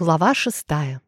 Глава шестая.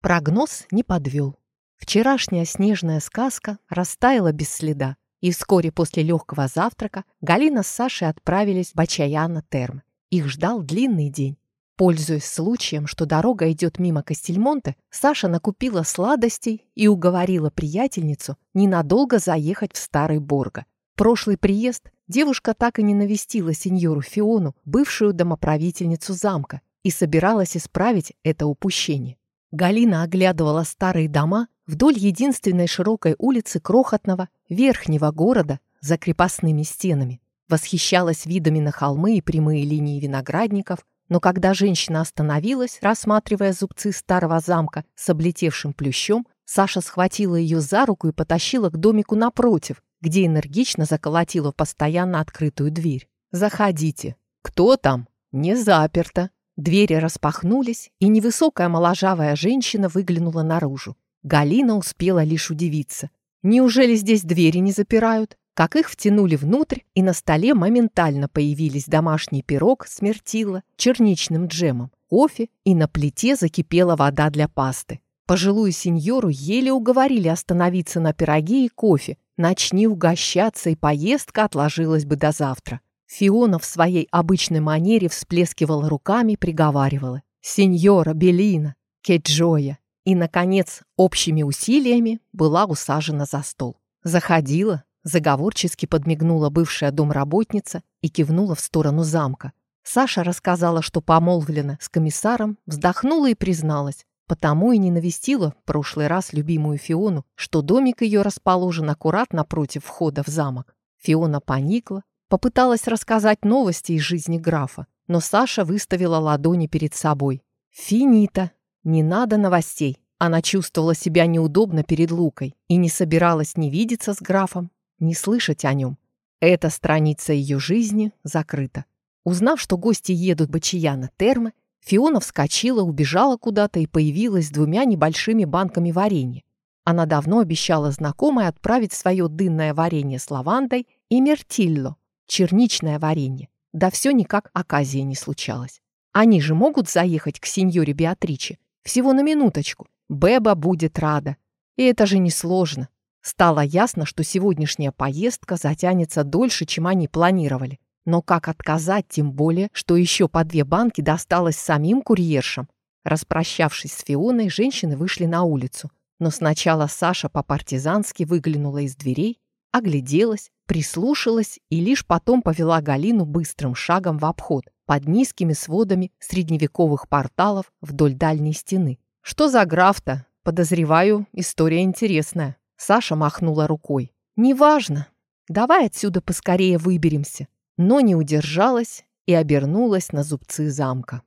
Прогноз не подвел. Вчерашняя снежная сказка растаяла без следа, и вскоре после легкого завтрака Галина с Сашей отправились в Бачаяна Терм. Их ждал длинный день. Пользуясь случаем, что дорога идет мимо Кастельмонте, Саша накупила сладостей и уговорила приятельницу ненадолго заехать в Старый Борго. Прошлый приезд девушка так и не навестила сеньору Фиону, бывшую домоправительницу замка, и собиралась исправить это упущение. Галина оглядывала старые дома вдоль единственной широкой улицы крохотного верхнего города за крепостными стенами, восхищалась видами на холмы и прямые линии виноградников, но когда женщина остановилась, рассматривая зубцы старого замка с облетевшим плющом, Саша схватила ее за руку и потащила к домику напротив, где энергично заколотила в постоянно открытую дверь. «Заходите». «Кто там?» «Не заперто», Двери распахнулись, и невысокая моложавая женщина выглянула наружу. Галина успела лишь удивиться. Неужели здесь двери не запирают? Как их втянули внутрь, и на столе моментально появились домашний пирог с мертила, черничным джемом, кофе, и на плите закипела вода для пасты. Пожилую сеньору еле уговорили остановиться на пироге и кофе. Начни угощаться, и поездка отложилась бы до завтра. Фиона в своей обычной манере всплескивала руками, приговаривала «Сеньора Белина, Кеджоя!» и, наконец, общими усилиями была усажена за стол. Заходила, заговорчески подмигнула бывшая домработница и кивнула в сторону замка. Саша рассказала, что помолвлена с комиссаром, вздохнула и призналась, потому и не навестила в прошлый раз любимую Фиону, что домик ее расположен аккурат напротив входа в замок. Фиона поникла, Попыталась рассказать новости из жизни графа, но Саша выставила ладони перед собой. «Финита! Не надо новостей!» Она чувствовала себя неудобно перед Лукой и не собиралась ни видеться с графом, ни слышать о нем. Эта страница ее жизни закрыта. Узнав, что гости едут Бачияна Термы, Фиона вскочила, убежала куда-то и появилась с двумя небольшими банками варенья. Она давно обещала знакомой отправить свое дынное варенье с лавандой и мертилло, черничное варенье. Да все никак оказия не случалось. Они же могут заехать к сеньоре Беатриче. Всего на минуточку. Беба будет рада. И это же несложно. Стало ясно, что сегодняшняя поездка затянется дольше, чем они планировали. Но как отказать, тем более, что еще по две банки досталось самим курьершам? Распрощавшись с Фионой, женщины вышли на улицу. Но сначала Саша по-партизански выглянула из дверей, огляделась, прислушалась и лишь потом повела Галину быстрым шагом в обход под низкими сводами средневековых порталов вдоль дальней стены. «Что за граф-то? Подозреваю, история интересная». Саша махнула рукой. «Неважно. Давай отсюда поскорее выберемся». Но не удержалась и обернулась на зубцы замка.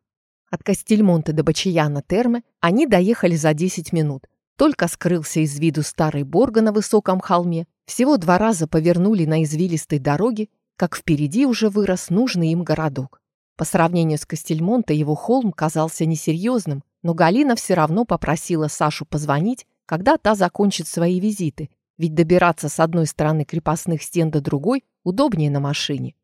От Кастельмонте до Бачияна Термы они доехали за 10 минут. Только скрылся из виду старый Борга на высоком холме, всего два раза повернули на извилистой дороге, как впереди уже вырос нужный им городок. По сравнению с Кастельмонте его холм казался несерьезным, но Галина все равно попросила Сашу позвонить, когда та закончит свои визиты, ведь добираться с одной стороны крепостных стен до другой удобнее на машине.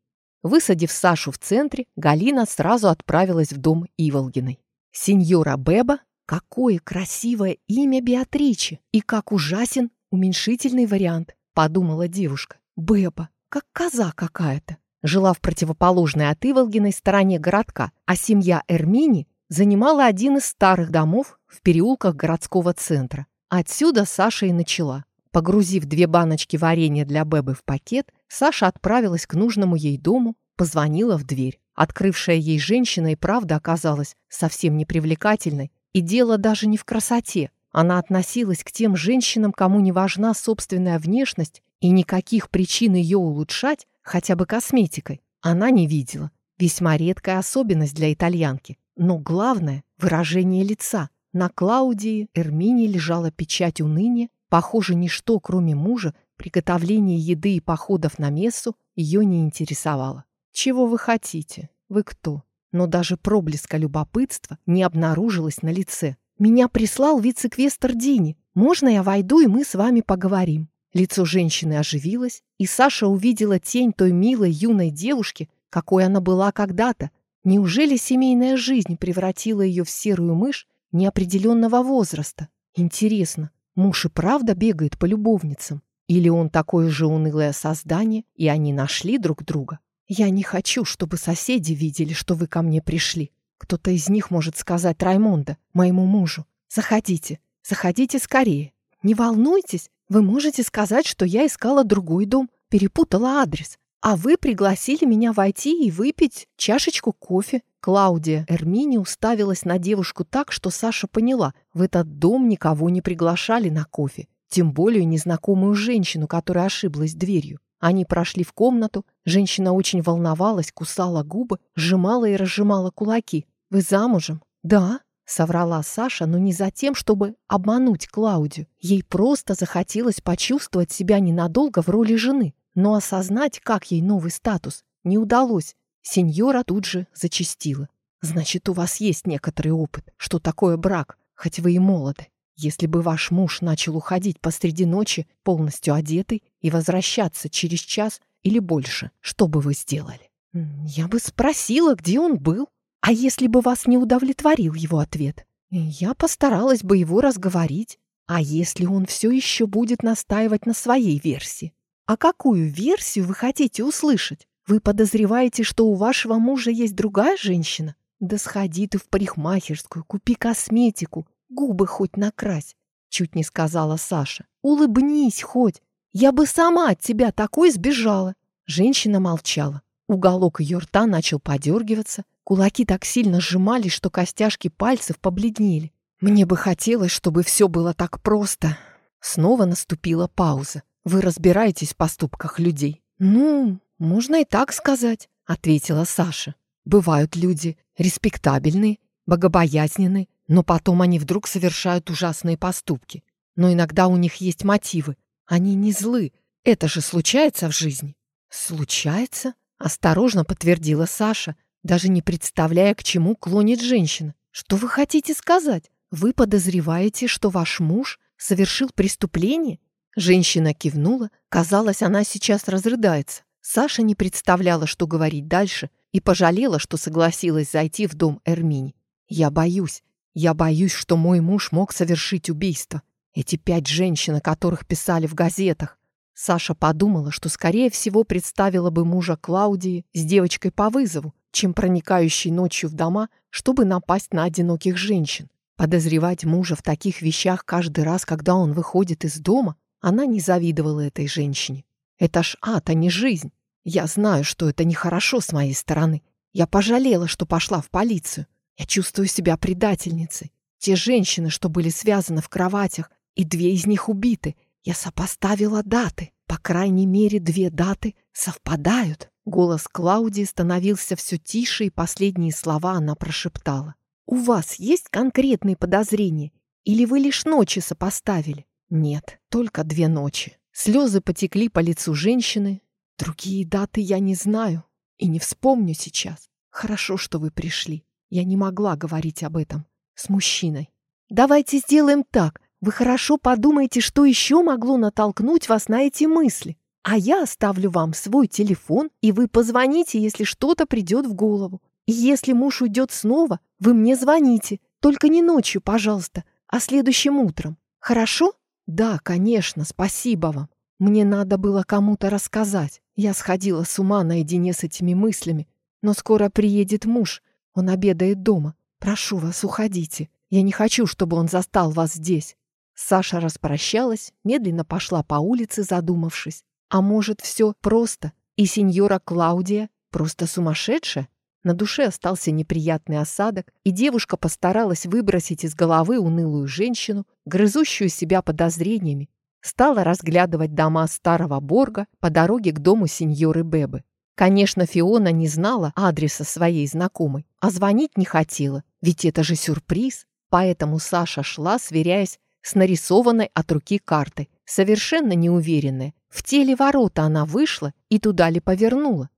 Высадив Сашу в центре, Галина сразу отправилась в дом Иволгиной. Сеньора Беба, какое красивое имя Беатриче, и как ужасен уменьшительный вариант подумала девушка. Беба, как коза какая-то. Жила в противоположной от Иволгиной стороне городка, а семья Эрмини занимала один из старых домов в переулках городского центра. Отсюда Саша и начала. Погрузив две баночки варенья для Бебы в пакет, Саша отправилась к нужному ей дому, позвонила в дверь. Открывшая ей женщина и правда оказалась совсем непривлекательной. И дело даже не в красоте. Она относилась к тем женщинам, кому не важна собственная внешность и никаких причин ее улучшать, хотя бы косметикой, она не видела. Весьма редкая особенность для итальянки. Но главное – выражение лица. На Клаудии Эрмине лежала печать уныния. Похоже, ничто, кроме мужа, приготовление еды и походов на мессу ее не интересовало. «Чего вы хотите? Вы кто?» Но даже проблеска любопытства не обнаружилось на лице. Меня прислал вице-квестер Дини. Можно я войду, и мы с вами поговорим?» Лицо женщины оживилось, и Саша увидела тень той милой юной девушки, какой она была когда-то. Неужели семейная жизнь превратила ее в серую мышь неопределенного возраста? Интересно, муж и правда бегает по любовницам? Или он такое же унылое создание, и они нашли друг друга? Я не хочу, чтобы соседи видели, что вы ко мне пришли. Кто-то из них может сказать Раймонда, моему мужу. Заходите, заходите скорее. Не волнуйтесь, вы можете сказать, что я искала другой дом, перепутала адрес. А вы пригласили меня войти и выпить чашечку кофе. Клаудия Эрмини уставилась на девушку так, что Саша поняла, в этот дом никого не приглашали на кофе, тем более незнакомую женщину, которая ошиблась дверью. Они прошли в комнату, женщина очень волновалась, кусала губы, сжимала и разжимала кулаки. «Вы замужем?» «Да», — соврала Саша, но не за тем, чтобы обмануть Клаудию. Ей просто захотелось почувствовать себя ненадолго в роли жены. Но осознать, как ей новый статус, не удалось. Сеньора тут же зачастила. «Значит, у вас есть некоторый опыт, что такое брак, хоть вы и молоды. Если бы ваш муж начал уходить посреди ночи, полностью одетый, и возвращаться через час или больше, что бы вы сделали?» «Я бы спросила, где он был. А если бы вас не удовлетворил его ответ? Я постаралась бы его разговорить. А если он все еще будет настаивать на своей версии? А какую версию вы хотите услышать? Вы подозреваете, что у вашего мужа есть другая женщина? Да сходи ты в парикмахерскую, купи косметику, губы хоть накрась. Чуть не сказала Саша. Улыбнись хоть. Я бы сама от тебя такой сбежала. Женщина молчала. Уголок ее рта начал подергиваться. Кулаки так сильно сжимались, что костяшки пальцев побледнели. Мне бы хотелось, чтобы все было так просто. Снова наступила пауза. Вы разбираетесь в поступках людей. Ну, можно и так сказать, ответила Саша. Бывают люди респектабельные, богобоязненные, но потом они вдруг совершают ужасные поступки. Но иногда у них есть мотивы. Они не злы. Это же случается в жизни. Случается? Осторожно подтвердила Саша, даже не представляя, к чему клонит женщина. Что вы хотите сказать? Вы подозреваете, что ваш муж совершил преступление? Женщина кивнула. Казалось, она сейчас разрыдается. Саша не представляла, что говорить дальше, и пожалела, что согласилась зайти в дом Эрмини. «Я боюсь. Я боюсь, что мой муж мог совершить убийство. Эти пять женщин, о которых писали в газетах. Саша подумала, что, скорее всего, представила бы мужа Клаудии с девочкой по вызову, чем проникающей ночью в дома, чтобы напасть на одиноких женщин. Подозревать мужа в таких вещах каждый раз, когда он выходит из дома, она не завидовала этой женщине. Это ж ад, а не жизнь. Я знаю, что это нехорошо с моей стороны. Я пожалела, что пошла в полицию. Я чувствую себя предательницей. Те женщины, что были связаны в кроватях, и две из них убиты. Я сопоставила даты. По крайней мере, две даты совпадают. Голос Клаудии становился все тише, и последние слова она прошептала. «У вас есть конкретные подозрения? Или вы лишь ночи сопоставили?» Нет, только две ночи. Слезы потекли по лицу женщины. Другие даты я не знаю и не вспомню сейчас. Хорошо, что вы пришли. Я не могла говорить об этом с мужчиной. Давайте сделаем так. Вы хорошо подумайте, что еще могло натолкнуть вас на эти мысли. А я оставлю вам свой телефон, и вы позвоните, если что-то придет в голову. И если муж уйдет снова, вы мне звоните. Только не ночью, пожалуйста, а следующим утром. Хорошо? «Да, конечно, спасибо вам. Мне надо было кому-то рассказать. Я сходила с ума наедине с этими мыслями. Но скоро приедет муж. Он обедает дома. Прошу вас, уходите. Я не хочу, чтобы он застал вас здесь». Саша распрощалась, медленно пошла по улице, задумавшись. А может, все просто, и сеньора Клаудия просто сумасшедшая? На душе остался неприятный осадок, и девушка постаралась выбросить из головы унылую женщину, грызущую себя подозрениями. Стала разглядывать дома старого Борга по дороге к дому сеньоры Бебы. Конечно, Фиона не знала адреса своей знакомой, а звонить не хотела, ведь это же сюрприз. Поэтому Саша шла, сверяясь с нарисованной от руки картой, совершенно неуверенная, в теле ворота она вышла и туда ли повернула.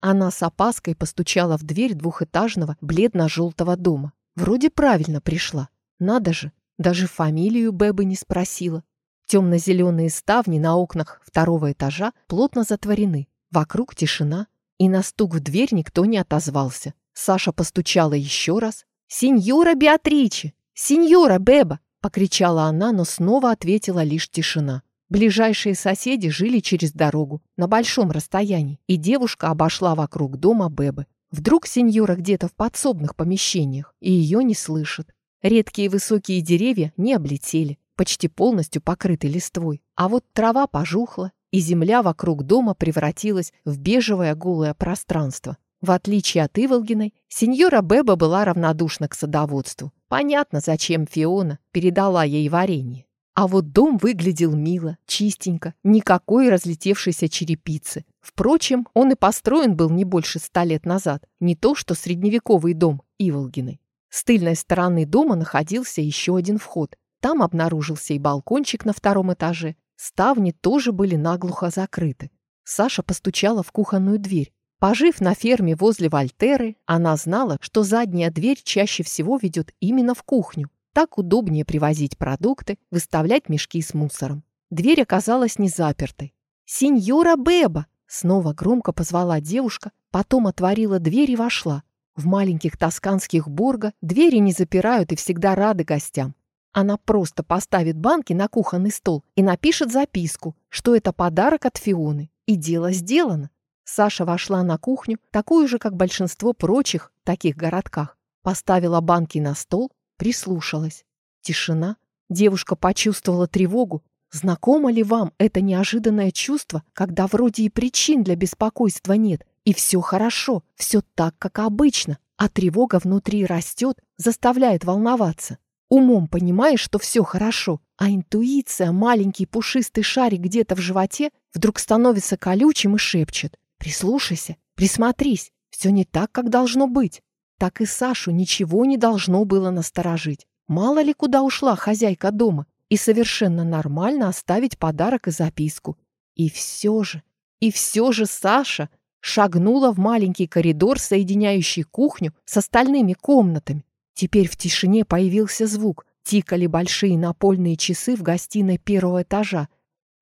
Она с опаской постучала в дверь двухэтажного бледно-желтого дома. Вроде правильно пришла. Надо же, даже фамилию Бэбы не спросила. Темно-зеленые ставни на окнах второго этажа плотно затворены. Вокруг тишина, и на стук в дверь никто не отозвался. Саша постучала еще раз. «Сеньора Беатриче! Сеньора Беба!» — покричала она, но снова ответила лишь тишина. Ближайшие соседи жили через дорогу, на большом расстоянии, и девушка обошла вокруг дома Бебы. Вдруг сеньора где-то в подсобных помещениях, и ее не слышат. Редкие высокие деревья не облетели, почти полностью покрыты листвой. А вот трава пожухла, и земля вокруг дома превратилась в бежевое голое пространство. В отличие от Иволгиной, сеньора Беба была равнодушна к садоводству. Понятно, зачем Фиона передала ей варенье. А вот дом выглядел мило, чистенько, никакой разлетевшейся черепицы. Впрочем, он и построен был не больше ста лет назад, не то что средневековый дом Иволгиной. С тыльной стороны дома находился еще один вход. Там обнаружился и балкончик на втором этаже. Ставни тоже были наглухо закрыты. Саша постучала в кухонную дверь. Пожив на ферме возле Вольтеры, она знала, что задняя дверь чаще всего ведет именно в кухню. Так удобнее привозить продукты, выставлять мешки с мусором. Дверь оказалась не запертой. «Сеньора Беба!» Снова громко позвала девушка, потом отворила дверь и вошла. В маленьких тосканских борго двери не запирают и всегда рады гостям. Она просто поставит банки на кухонный стол и напишет записку, что это подарок от Фионы. И дело сделано. Саша вошла на кухню, такую же, как большинство прочих таких городках. Поставила банки на стол, прислушалась. Тишина. Девушка почувствовала тревогу. Знакомо ли вам это неожиданное чувство, когда вроде и причин для беспокойства нет, и все хорошо, все так, как обычно, а тревога внутри растет, заставляет волноваться? Умом понимаешь, что все хорошо, а интуиция, маленький пушистый шарик где-то в животе, вдруг становится колючим и шепчет. Прислушайся, присмотрись, все не так, как должно быть. Так и Сашу ничего не должно было насторожить. Мало ли куда ушла хозяйка дома, и совершенно нормально оставить подарок и записку. И все же, и все же Саша шагнула в маленький коридор, соединяющий кухню с остальными комнатами. Теперь в тишине появился звук. Тикали большие напольные часы в гостиной первого этажа,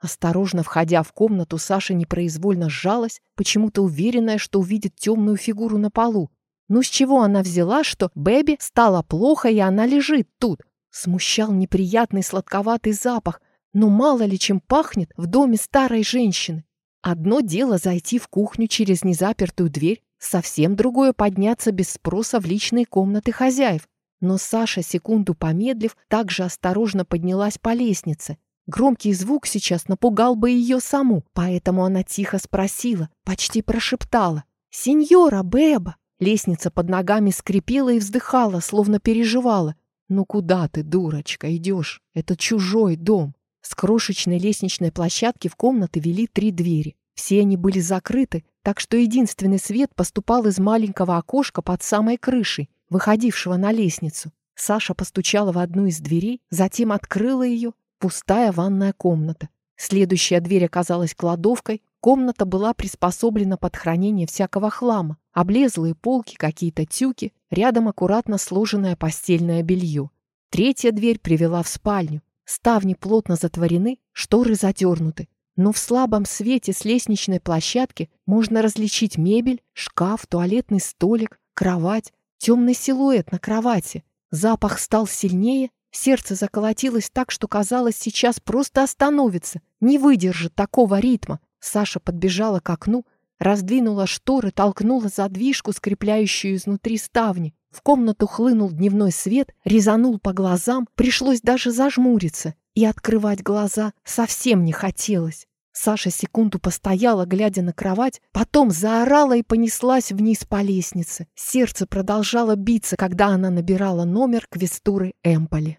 Осторожно входя в комнату, Саша непроизвольно сжалась, почему-то уверенная, что увидит темную фигуру на полу. Ну с чего она взяла, что Бэби стало плохо, и она лежит тут? Смущал неприятный сладковатый запах, но мало ли чем пахнет в доме старой женщины. Одно дело зайти в кухню через незапертую дверь, совсем другое подняться без спроса в личные комнаты хозяев. Но Саша, секунду помедлив, также осторожно поднялась по лестнице, Громкий звук сейчас напугал бы ее саму, поэтому она тихо спросила, почти прошептала. «Сеньора Беба!» Лестница под ногами скрипела и вздыхала, словно переживала. «Ну куда ты, дурочка, идешь? Это чужой дом!» С крошечной лестничной площадки в комнаты вели три двери. Все они были закрыты, так что единственный свет поступал из маленького окошка под самой крышей, выходившего на лестницу. Саша постучала в одну из дверей, затем открыла ее Пустая ванная комната. Следующая дверь оказалась кладовкой. Комната была приспособлена под хранение всякого хлама. Облезлые полки, какие-то тюки, рядом аккуратно сложенное постельное белье. Третья дверь привела в спальню. Ставни плотно затворены, шторы задернуты. Но в слабом свете с лестничной площадки можно различить мебель, шкаф, туалетный столик, кровать, темный силуэт на кровати. Запах стал сильнее, Сердце заколотилось так, что казалось, сейчас просто остановится, не выдержит такого ритма. Саша подбежала к окну, раздвинула шторы, толкнула задвижку, скрепляющую изнутри ставни. В комнату хлынул дневной свет, резанул по глазам, пришлось даже зажмуриться, и открывать глаза совсем не хотелось. Саша секунду постояла, глядя на кровать, потом заорала и понеслась вниз по лестнице. Сердце продолжало биться, когда она набирала номер квестуры Эмполи.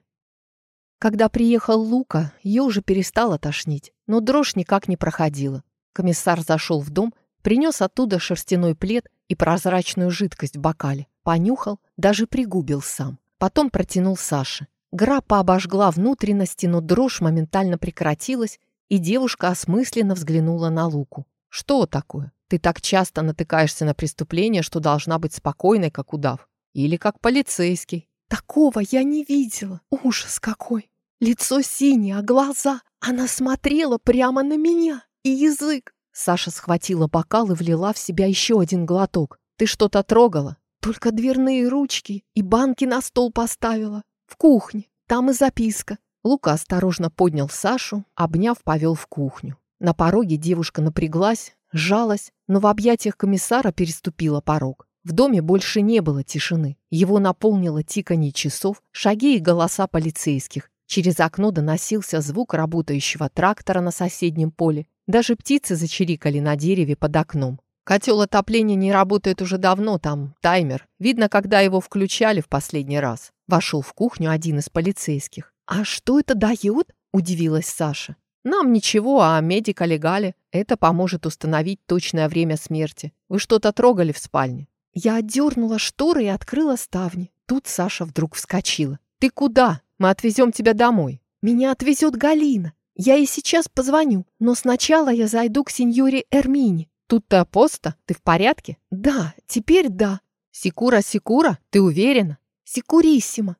Когда приехал Лука, ее уже перестало тошнить, но дрожь никак не проходила. Комиссар зашел в дом, принес оттуда шерстяной плед и прозрачную жидкость в бокале. Понюхал, даже пригубил сам. Потом протянул Саше. Грапа обожгла внутренности, но дрожь моментально прекратилась, и девушка осмысленно взглянула на Луку. «Что такое? Ты так часто натыкаешься на преступление, что должна быть спокойной, как удав. Или как полицейский». «Такого я не видела. Ужас какой! Лицо синее, а глаза... Она смотрела прямо на меня. И язык...» Саша схватила бокал и влила в себя еще один глоток. «Ты что-то трогала?» Только дверные ручки и банки на стол поставила. В кухне. Там и записка. Лука осторожно поднял Сашу, обняв, повел в кухню. На пороге девушка напряглась, сжалась, но в объятиях комиссара переступила порог. В доме больше не было тишины. Его наполнило тиканье часов, шаги и голоса полицейских. Через окно доносился звук работающего трактора на соседнем поле. Даже птицы зачирикали на дереве под окном. Котел отопления не работает уже давно, там таймер. Видно, когда его включали в последний раз. Вошел в кухню один из полицейских. «А что это дает?» – удивилась Саша. «Нам ничего, а медика легали. Это поможет установить точное время смерти. Вы что-то трогали в спальне?» Я отдернула шторы и открыла ставни. Тут Саша вдруг вскочила. «Ты куда? Мы отвезем тебя домой». «Меня отвезет Галина. Я ей сейчас позвоню, но сначала я зайду к сеньоре Эрмине». «Тут-то поста? Ты в порядке?» «Да, теперь да». «Секура, Секура? Ты уверена?» «Секуриссимо».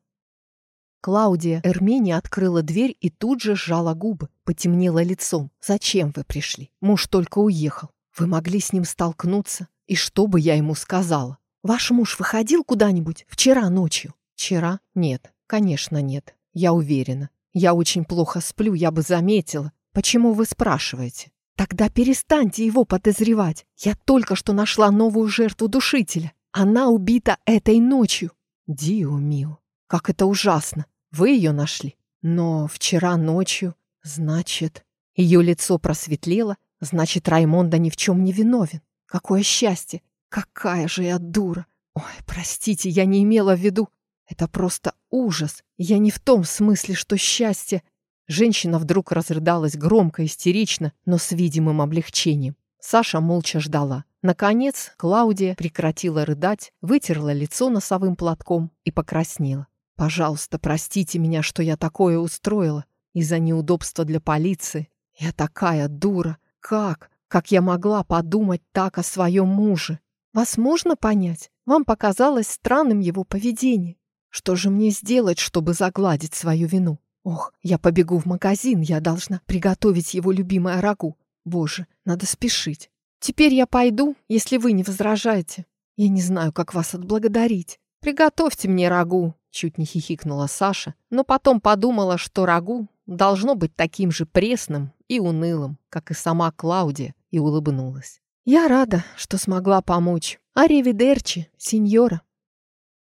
Клаудия Эрмини открыла дверь и тут же сжала губы, потемнело лицом. «Зачем вы пришли? Муж только уехал. Вы могли с ним столкнуться. И что бы я ему сказала? Ваш муж выходил куда-нибудь вчера ночью? Вчера? Нет, конечно, нет. Я уверена. Я очень плохо сплю, я бы заметила. Почему вы спрашиваете? Тогда перестаньте его подозревать. Я только что нашла новую жертву душителя. Она убита этой ночью. Дио мио, как это ужасно. Вы ее нашли? Но вчера ночью, значит... Ее лицо просветлело, значит, Раймонда ни в чем не виновен. Какое счастье! Какая же я дура! Ой, простите, я не имела в виду. Это просто ужас. Я не в том смысле, что счастье. Женщина вдруг разрыдалась громко, истерично, но с видимым облегчением. Саша молча ждала. Наконец, Клаудия прекратила рыдать, вытерла лицо носовым платком и покраснела. «Пожалуйста, простите меня, что я такое устроила. Из-за неудобства для полиции. Я такая дура. Как? Как я могла подумать так о своем муже? Вас можно понять? Вам показалось странным его поведение. Что же мне сделать, чтобы загладить свою вину? Ох, я побегу в магазин, я должна приготовить его любимое рагу. Боже, надо спешить. Теперь я пойду, если вы не возражаете. Я не знаю, как вас отблагодарить. Приготовьте мне рагу, чуть не хихикнула Саша, но потом подумала, что рагу должно быть таким же пресным и унылым, как и сама Клаудия, и улыбнулась. «Я рада, что смогла помочь. Аривидерчи, сеньора».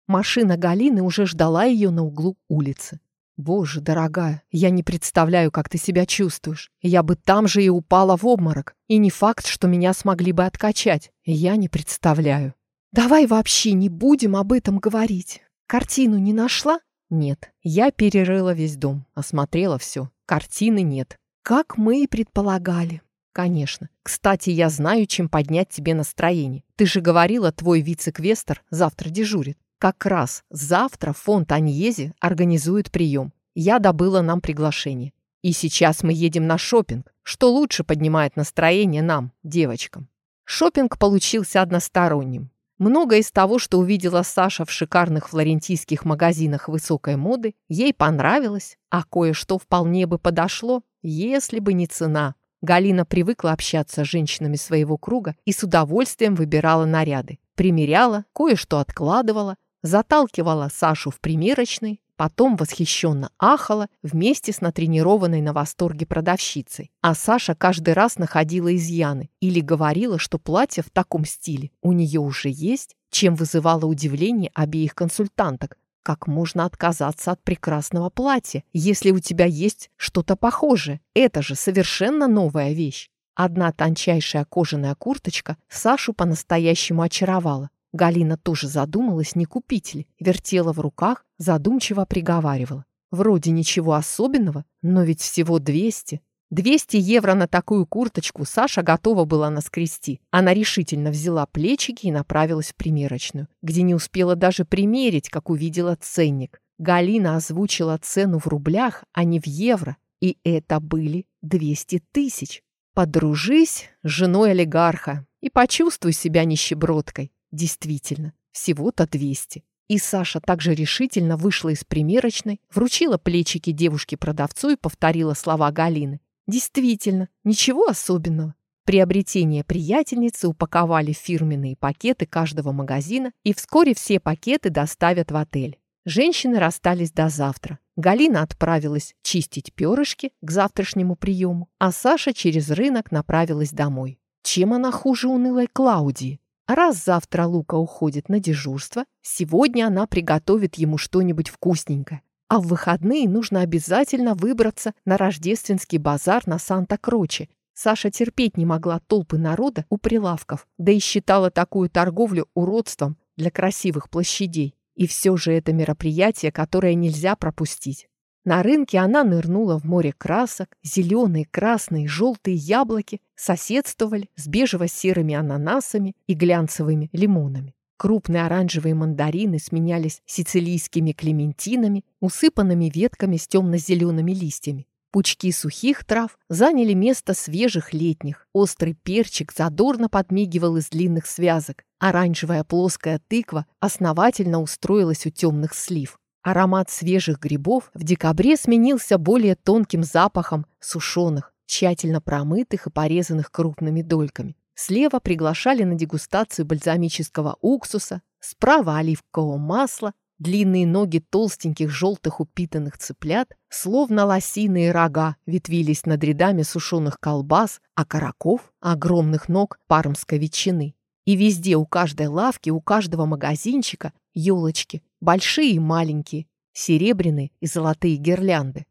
Машина Галины уже ждала ее на углу улицы. «Боже, дорогая, я не представляю, как ты себя чувствуешь. Я бы там же и упала в обморок. И не факт, что меня смогли бы откачать. Я не представляю». «Давай вообще не будем об этом говорить. Картину не нашла?» «Нет. Я перерыла весь дом, осмотрела все. Картины нет». «Как мы и предполагали. «Конечно. Кстати, я знаю, чем поднять тебе настроение. Ты же говорила, твой вице-квестер завтра дежурит. Как раз завтра фонд Аньези организует прием. Я добыла нам приглашение. И сейчас мы едем на шопинг, что лучше поднимает настроение нам, девочкам. Шопинг получился односторонним. Многое из того, что увидела Саша в шикарных флорентийских магазинах высокой моды, ей понравилось, а кое-что вполне бы подошло, если бы не цена. Галина привыкла общаться с женщинами своего круга и с удовольствием выбирала наряды. Примеряла, кое-что откладывала, заталкивала Сашу в примерочный, потом восхищенно ахала вместе с натренированной на восторге продавщицей. А Саша каждый раз находила изъяны или говорила, что платье в таком стиле у нее уже есть, чем вызывало удивление обеих консультанток, как можно отказаться от прекрасного платья, если у тебя есть что-то похожее? Это же совершенно новая вещь. Одна тончайшая кожаная курточка Сашу по-настоящему очаровала. Галина тоже задумалась, не купить ли, вертела в руках, задумчиво приговаривала. Вроде ничего особенного, но ведь всего 200. 200 евро на такую курточку Саша готова была наскрести. Она решительно взяла плечики и направилась в примерочную, где не успела даже примерить, как увидела ценник. Галина озвучила цену в рублях, а не в евро, и это были 200 тысяч. Подружись с женой олигарха и почувствуй себя нищебродкой. Действительно, всего-то 200. И Саша также решительно вышла из примерочной, вручила плечики девушке-продавцу и повторила слова Галины. Действительно, ничего особенного. приобретение приятельницы упаковали фирменные пакеты каждого магазина, и вскоре все пакеты доставят в отель. Женщины расстались до завтра. Галина отправилась чистить перышки к завтрашнему приему, а Саша через рынок направилась домой. Чем она хуже унылой Клаудии? Раз завтра Лука уходит на дежурство, сегодня она приготовит ему что-нибудь вкусненькое. А в выходные нужно обязательно выбраться на рождественский базар на Санта-Кроче. Саша терпеть не могла толпы народа у прилавков, да и считала такую торговлю уродством для красивых площадей. И все же это мероприятие, которое нельзя пропустить. На рынке она нырнула в море красок, зеленые, красные, желтые яблоки соседствовали с бежево-серыми ананасами и глянцевыми лимонами. Крупные оранжевые мандарины сменялись сицилийскими клементинами, усыпанными ветками с темно-зелеными листьями. Пучки сухих трав заняли место свежих летних. Острый перчик задорно подмигивал из длинных связок. Оранжевая плоская тыква основательно устроилась у темных слив. Аромат свежих грибов в декабре сменился более тонким запахом сушеных, тщательно промытых и порезанных крупными дольками. Слева приглашали на дегустацию бальзамического уксуса, справа оливкового масла, длинные ноги толстеньких желтых упитанных цыплят, словно лосиные рога, ветвились над рядами сушеных колбас, а караков – огромных ног пармской ветчины. И везде, у каждой лавки, у каждого магазинчика – елочки, большие и маленькие, серебряные и золотые гирлянды.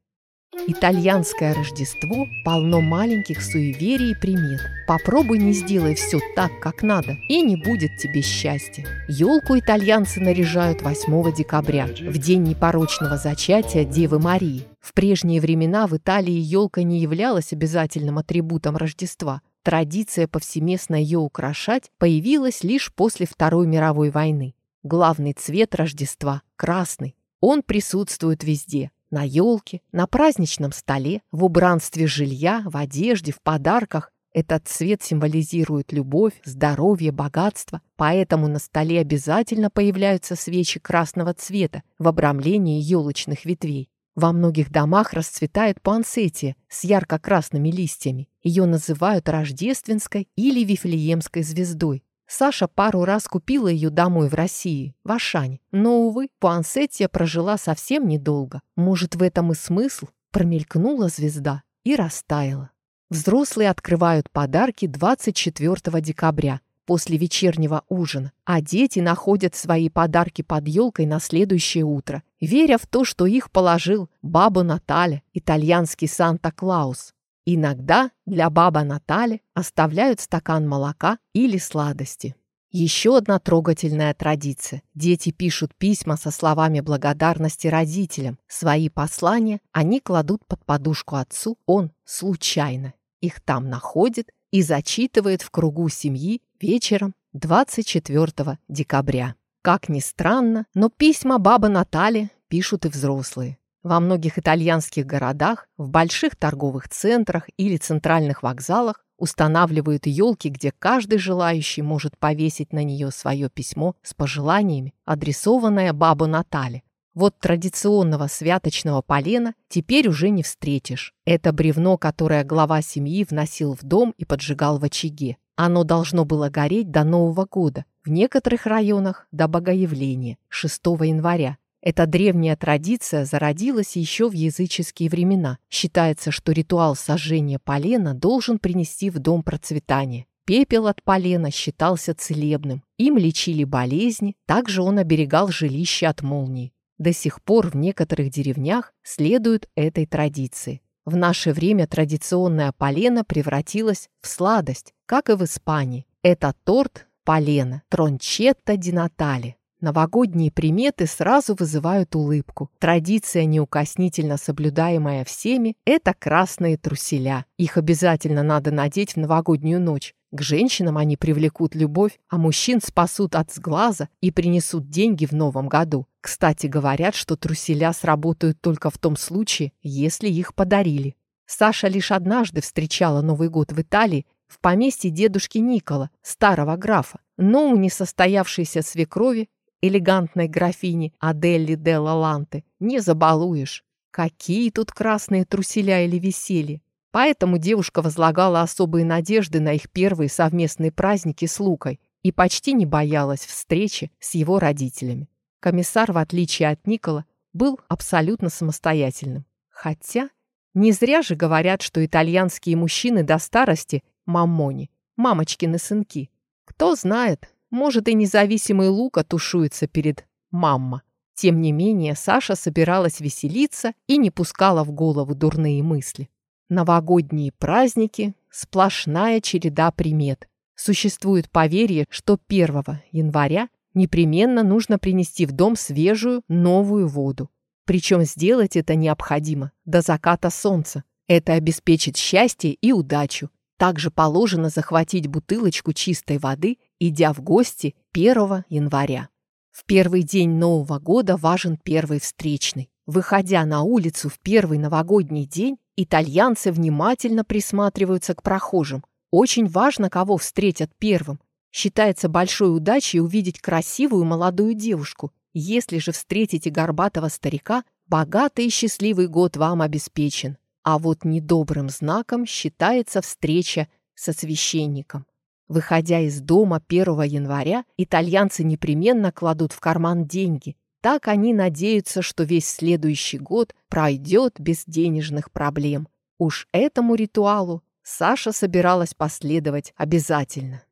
Итальянское Рождество полно маленьких суеверий и примет. Попробуй не сделай все так, как надо, и не будет тебе счастья. Елку итальянцы наряжают 8 декабря, в день непорочного зачатия Девы Марии. В прежние времена в Италии елка не являлась обязательным атрибутом Рождества. Традиция повсеместно ее украшать появилась лишь после Второй мировой войны. Главный цвет Рождества – красный. Он присутствует везде – на елке, на праздничном столе, в убранстве жилья, в одежде, в подарках. Этот цвет символизирует любовь, здоровье, богатство, поэтому на столе обязательно появляются свечи красного цвета в обрамлении елочных ветвей. Во многих домах расцветает пуансетия с ярко-красными листьями. Ее называют рождественской или вифлеемской звездой. Саша пару раз купила ее домой в России, в Ашане. Но, увы, Пуансетия прожила совсем недолго. Может, в этом и смысл? Промелькнула звезда и растаяла. Взрослые открывают подарки 24 декабря, после вечернего ужина, а дети находят свои подарки под елкой на следующее утро, веря в то, что их положил баба Наталя, итальянский Санта-Клаус. Иногда для баба Натали оставляют стакан молока или сладости. Еще одна трогательная традиция. Дети пишут письма со словами благодарности родителям. Свои послания они кладут под подушку отцу, он случайно их там находит и зачитывает в кругу семьи вечером 24 декабря. Как ни странно, но письма бабы Натали пишут и взрослые. Во многих итальянских городах, в больших торговых центрах или центральных вокзалах устанавливают елки, где каждый желающий может повесить на нее свое письмо с пожеланиями, адресованное бабу Натале. Вот традиционного святочного полена теперь уже не встретишь. Это бревно, которое глава семьи вносил в дом и поджигал в очаге. Оно должно было гореть до Нового года, в некоторых районах до Богоявления, 6 января. Эта древняя традиция зародилась еще в языческие времена. Считается, что ритуал сожжения полена должен принести в дом процветание. Пепел от полена считался целебным. Им лечили болезни, также он оберегал жилище от молний. До сих пор в некоторых деревнях следуют этой традиции. В наше время традиционная полена превратилась в сладость, как и в Испании. Это торт полена, трончетта ди Натали. Новогодние приметы сразу вызывают улыбку. Традиция, неукоснительно соблюдаемая всеми, это красные труселя. Их обязательно надо надеть в новогоднюю ночь. К женщинам они привлекут любовь, а мужчин спасут от сглаза и принесут деньги в новом году. Кстати, говорят, что труселя сработают только в том случае, если их подарили. Саша лишь однажды встречала Новый год в Италии в поместье дедушки Никола, старого графа. Но у несостоявшейся свекрови элегантной графини Аделли де Лаланте не забалуешь. Какие тут красные труселя или веселье! Поэтому девушка возлагала особые надежды на их первые совместные праздники с Лукой и почти не боялась встречи с его родителями. Комиссар, в отличие от Никола, был абсолютно самостоятельным. Хотя не зря же говорят, что итальянские мужчины до старости – мамони, мамочкины сынки. Кто знает, может и независимый Лука тушуется перед мамма. Тем не менее, Саша собиралась веселиться и не пускала в голову дурные мысли. Новогодние праздники – сплошная череда примет. Существует поверье, что 1 января непременно нужно принести в дом свежую, новую воду. Причем сделать это необходимо до заката солнца. Это обеспечит счастье и удачу. Также положено захватить бутылочку чистой воды, идя в гости 1 января. В первый день Нового года важен первый встречный. Выходя на улицу в первый новогодний день, итальянцы внимательно присматриваются к прохожим. Очень важно, кого встретят первым. Считается большой удачей увидеть красивую молодую девушку. Если же встретите горбатого старика, богатый и счастливый год вам обеспечен. А вот недобрым знаком считается встреча со священником. Выходя из дома 1 января, итальянцы непременно кладут в карман деньги, так они надеются, что весь следующий год пройдет без денежных проблем. Уж этому ритуалу Саша собиралась последовать обязательно.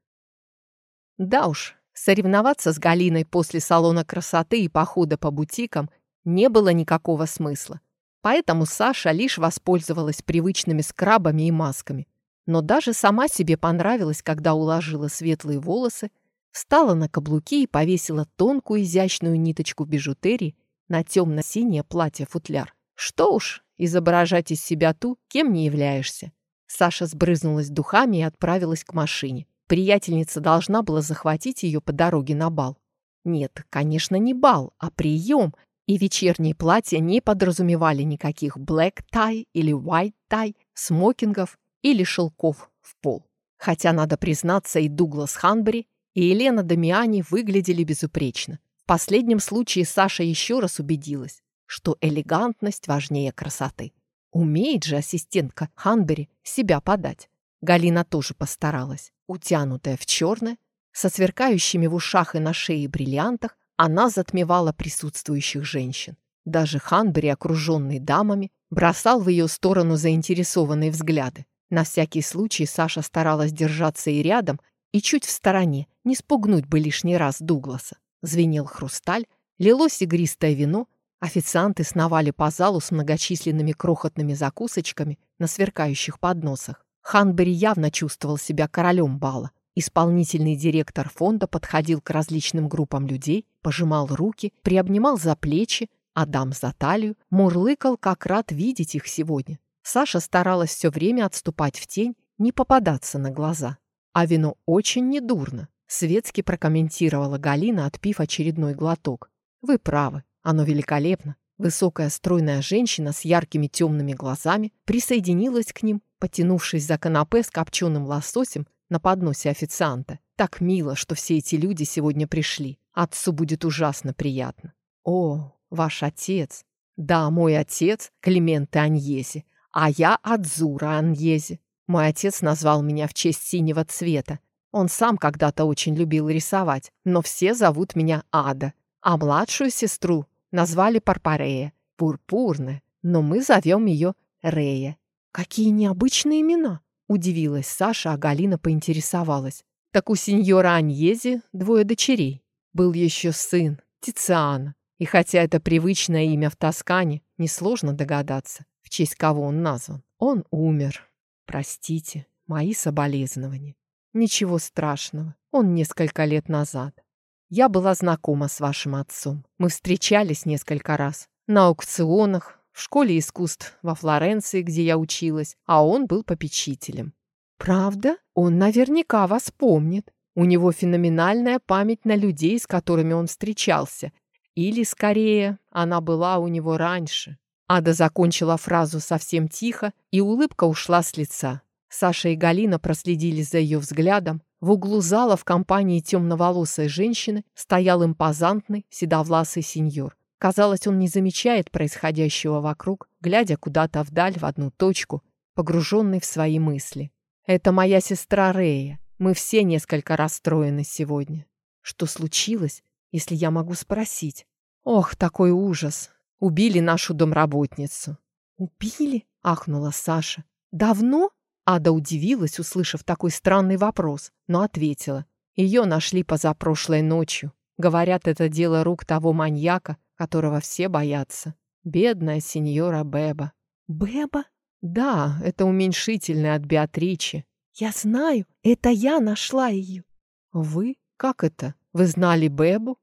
Да уж, соревноваться с Галиной после салона красоты и похода по бутикам не было никакого смысла. Поэтому Саша лишь воспользовалась привычными скрабами и масками. Но даже сама себе понравилась, когда уложила светлые волосы, встала на каблуки и повесила тонкую изящную ниточку бижутерии на темно-синее платье-футляр. Что уж, изображать из себя ту, кем не являешься. Саша сбрызнулась духами и отправилась к машине. Приятельница должна была захватить ее по дороге на бал. Нет, конечно, не бал, а прием, и вечерние платья не подразумевали никаких black tie или white tie, смокингов или шелков в пол. Хотя, надо признаться, и Дуглас Ханбери, и Елена Дамиани выглядели безупречно. В последнем случае Саша еще раз убедилась, что элегантность важнее красоты. Умеет же ассистентка Ханбери себя подать. Галина тоже постаралась. Утянутая в черное, со сверкающими в ушах и на шее бриллиантах, она затмевала присутствующих женщин. Даже Ханбери, окруженный дамами, бросал в ее сторону заинтересованные взгляды. На всякий случай Саша старалась держаться и рядом, и чуть в стороне, не спугнуть бы лишний раз Дугласа. Звенел хрусталь, лилось игристое вино, официанты сновали по залу с многочисленными крохотными закусочками на сверкающих подносах. Ханбери явно чувствовал себя королем бала. Исполнительный директор фонда подходил к различным группам людей, пожимал руки, приобнимал за плечи, а дам за талию, мурлыкал, как рад видеть их сегодня. Саша старалась все время отступать в тень, не попадаться на глаза. А вино очень недурно, светски прокомментировала Галина, отпив очередной глоток. Вы правы, оно великолепно. Высокая стройная женщина с яркими темными глазами присоединилась к ним, потянувшись за канапе с копченым лососем на подносе официанта. Так мило, что все эти люди сегодня пришли. Отцу будет ужасно приятно. О, ваш отец. Да, мой отец, Клименте Аньези, а я Адзура Аньези. Мой отец назвал меня в честь синего цвета. Он сам когда-то очень любил рисовать, но все зовут меня Ада. А младшую сестру назвали Парпарея, пурпурная, но мы зовем ее Рея. Какие необычные имена! Удивилась Саша, а Галина поинтересовалась. Так у сеньора Аньези двое дочерей. Был еще сын, Тициана. И хотя это привычное имя в Тоскане, несложно догадаться, в честь кого он назван. Он умер. Простите, мои соболезнования. Ничего страшного, он несколько лет назад. Я была знакома с вашим отцом. Мы встречались несколько раз. На аукционах, в школе искусств во Флоренции, где я училась, а он был попечителем. Правда? Он наверняка вас помнит. У него феноменальная память на людей, с которыми он встречался. Или, скорее, она была у него раньше. Ада закончила фразу совсем тихо, и улыбка ушла с лица. Саша и Галина проследили за ее взглядом. В углу зала в компании темноволосой женщины стоял импозантный, седовласый сеньор. Казалось, он не замечает происходящего вокруг, глядя куда-то вдаль в одну точку, погруженный в свои мысли. «Это моя сестра Рея. Мы все несколько расстроены сегодня. Что случилось, если я могу спросить? Ох, такой ужас. Убили нашу домработницу». «Убили?» — ахнула Саша. «Давно?» Ада удивилась, услышав такой странный вопрос, но ответила. Ее нашли позапрошлой ночью. Говорят, это дело рук того маньяка, которого все боятся. Бедная сеньора Беба. Беба? Да, это уменьшительное от Беатричи. Я знаю, это я нашла ее. Вы? Как это? Вы знали Бебу?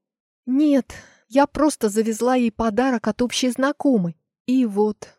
Нет, я просто завезла ей подарок от общей знакомой. И вот,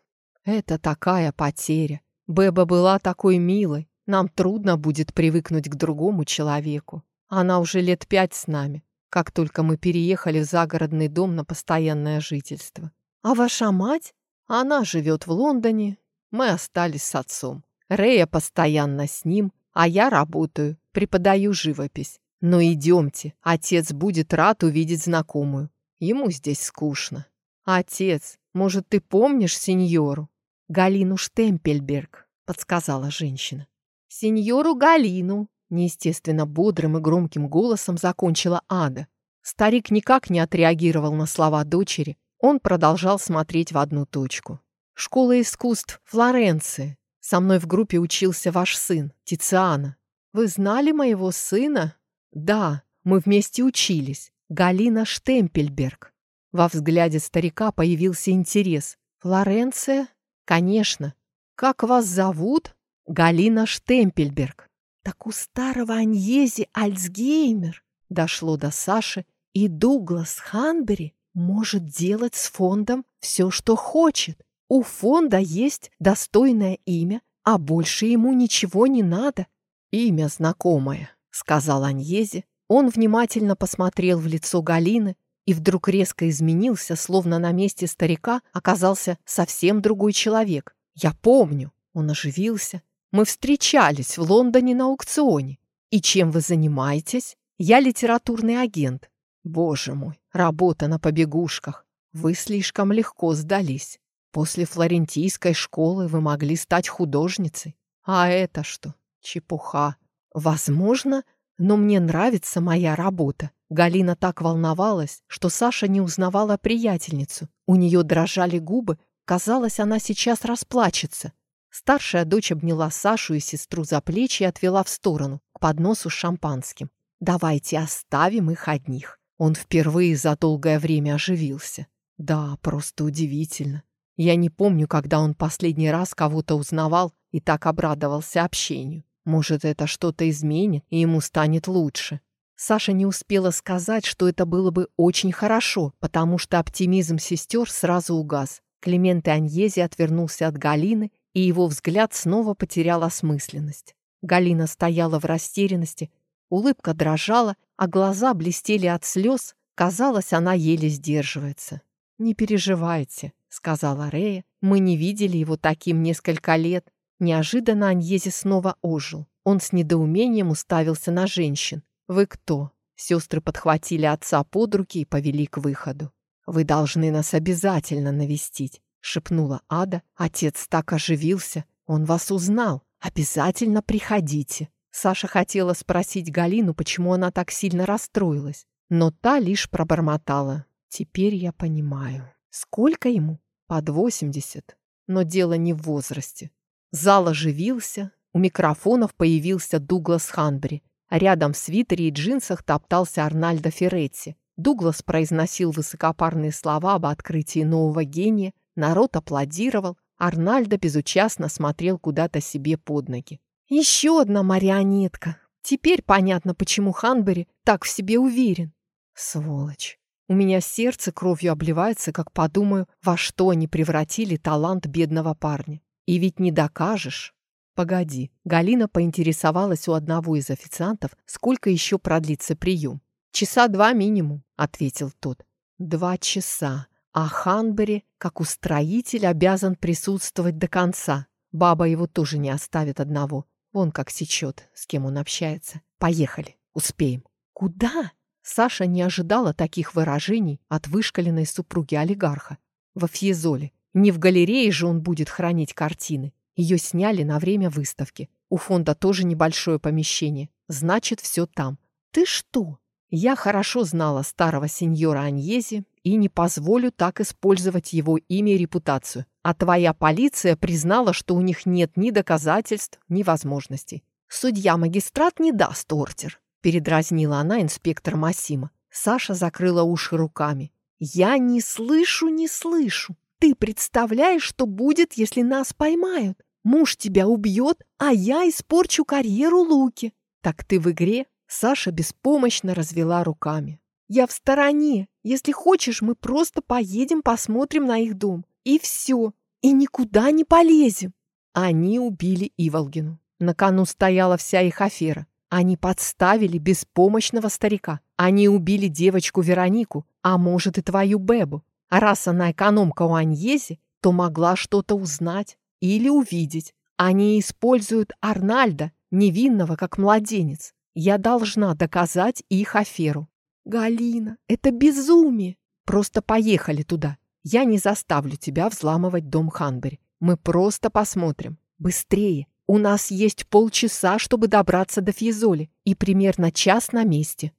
это такая потеря. Беба была такой милой. Нам трудно будет привыкнуть к другому человеку. Она уже лет пять с нами, как только мы переехали в загородный дом на постоянное жительство. А ваша мать? Она живет в Лондоне. Мы остались с отцом. Рея постоянно с ним, а я работаю, преподаю живопись. Но идемте, отец будет рад увидеть знакомую. Ему здесь скучно. Отец, может, ты помнишь сеньору? Галину Штемпельберг, подсказала женщина. Сеньору Галину, неестественно бодрым и громким голосом закончила Ада. Старик никак не отреагировал на слова дочери, он продолжал смотреть в одну точку. «Школа искусств Флоренции. Со мной в группе учился ваш сын, Тициана. Вы знали моего сына?» «Да, мы вместе учились. Галина Штемпельберг». Во взгляде старика появился интерес. «Флоренция?» «Конечно. Как вас зовут?» «Галина Штемпельберг». «Так у старого Аньези Альцгеймер» дошло до Саши, и Дуглас Ханбери может делать с фондом все, что хочет. У фонда есть достойное имя, а больше ему ничего не надо. «Имя знакомое», — сказал Аньези. Он внимательно посмотрел в лицо Галины и вдруг резко изменился, словно на месте старика оказался совсем другой человек. «Я помню», — он оживился. «Мы встречались в Лондоне на аукционе. И чем вы занимаетесь? Я литературный агент. Боже мой, работа на побегушках. Вы слишком легко сдались. После флорентийской школы вы могли стать художницей. А это что? Чепуха. Возможно, но мне нравится моя работа. Галина так волновалась, что Саша не узнавала приятельницу. У нее дрожали губы. Казалось, она сейчас расплачется. Старшая дочь обняла Сашу и сестру за плечи и отвела в сторону, к подносу с шампанским. «Давайте оставим их одних. Он впервые за долгое время оживился. Да, просто удивительно. Я не помню, когда он последний раз кого-то узнавал и так обрадовался общению. Может, это что-то изменит, и ему станет лучше. Саша не успела сказать, что это было бы очень хорошо, потому что оптимизм сестер сразу угас. Климент Аньези отвернулся от Галины, и его взгляд снова потерял осмысленность. Галина стояла в растерянности, улыбка дрожала, а глаза блестели от слез. Казалось, она еле сдерживается. «Не переживайте», — сказала Рея. «Мы не видели его таким несколько лет». Неожиданно Аньези снова ожил. Он с недоумением уставился на женщин. «Вы кто?» Сестры подхватили отца под руки и повели к выходу. «Вы должны нас обязательно навестить», — шепнула Ада. «Отец так оживился. Он вас узнал. Обязательно приходите». Саша хотела спросить Галину, почему она так сильно расстроилась, но та лишь пробормотала. «Теперь я понимаю. Сколько ему? Под восемьдесят. Но дело не в возрасте». Зал оживился, у микрофонов появился Дуглас Ханбри, а рядом в свитере и джинсах топтался Арнальдо Ферретти. Дуглас произносил высокопарные слова об открытии нового гения, народ аплодировал, Арнальдо безучастно смотрел куда-то себе под ноги. Еще одна марионетка. Теперь понятно, почему Ханбери так в себе уверен. Сволочь. У меня сердце кровью обливается, как подумаю, во что они превратили талант бедного парня. И ведь не докажешь. Погоди. Галина поинтересовалась у одного из официантов, сколько еще продлится прием. «Часа два минимум», — ответил тот. «Два часа. А Ханбери, как устроитель, обязан присутствовать до конца. Баба его тоже не оставит одного. Вон как сечет, с кем он общается. Поехали, успеем. Куда? Саша не ожидала таких выражений от вышкаленной супруги олигарха. Во Фьезоле. Не в галерее же он будет хранить картины. Ее сняли на время выставки. У фонда тоже небольшое помещение. Значит, все там. Ты что? Я хорошо знала старого сеньора Аньези и не позволю так использовать его имя и репутацию. А твоя полиция признала, что у них нет ни доказательств, ни возможностей. Судья-магистрат не даст ордер, передразнила она инспектор Масима. Саша закрыла уши руками. Я не слышу, не слышу. Ты представляешь, что будет, если нас поймают? Муж тебя убьет, а я испорчу карьеру Луки. Так ты в игре? Саша беспомощно развела руками. Я в стороне. Если хочешь, мы просто поедем посмотрим на их дом. И все. И никуда не полезем. Они убили Иволгину. На кону стояла вся их афера. Они подставили беспомощного старика. Они убили девочку Веронику, а может и твою Бебу. А раз она экономка у Аньези, то могла что-то узнать или увидеть. Они используют Арнальда, невинного, как младенец. Я должна доказать их аферу. Галина, это безумие. Просто поехали туда. Я не заставлю тебя взламывать дом Ханбери. Мы просто посмотрим. Быстрее. У нас есть полчаса, чтобы добраться до Фьезоли, и примерно час на месте.